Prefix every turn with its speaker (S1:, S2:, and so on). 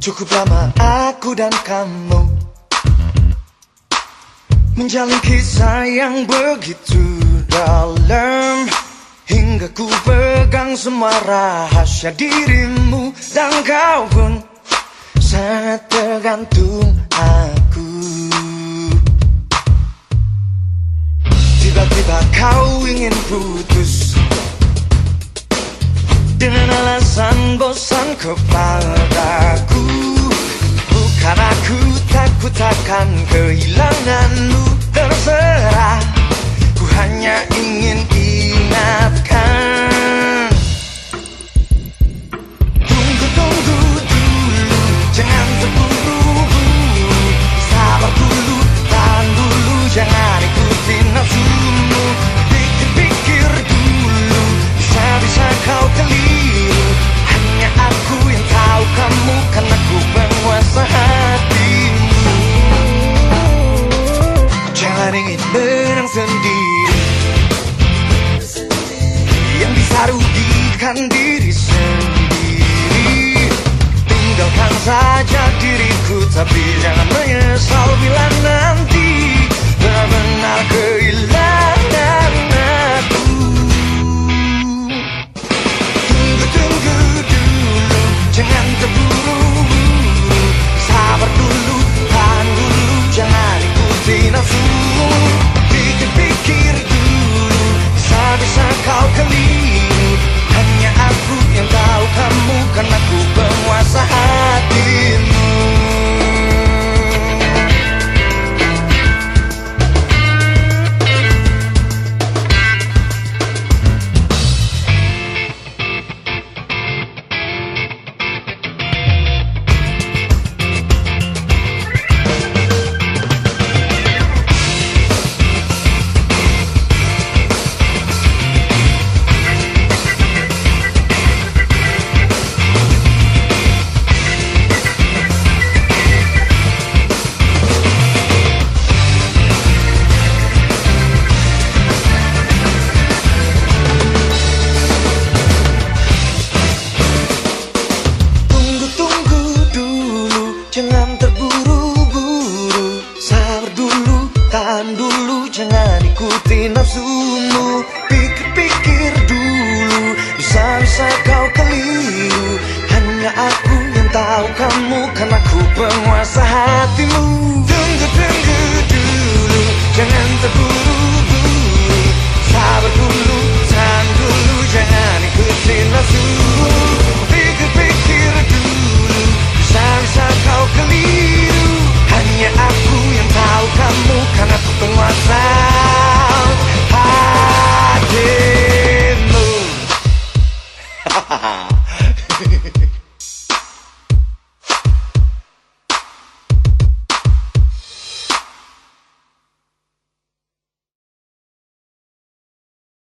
S1: Cukup lama aku dan kamu Menjalin kisah yang begitu dalam. Hingga ku pegang semua rahasia dirimu Dan kau pun sangat tergantung aku. Tiba-tiba kau ingin putus Dengan alasan bosan kepadaku sendiri. Yang bisa rugikan diri sendiri. Tinggalkan saja diriku Tapi jangan menyesal bila nanti Jangan terburu-buru. Sabar dulu, tahan dulu. Jangan ikuti nafsumu. Pikir-pikir dulu. Bisa-bisa kau keliru. Hanya aku yang tahu kamu Karena ku penguasa hatimu